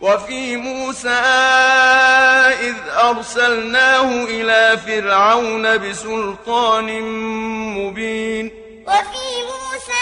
وفي موسى إذ أرسلناه إلى فرعون بسلطان مبين. وفي موسى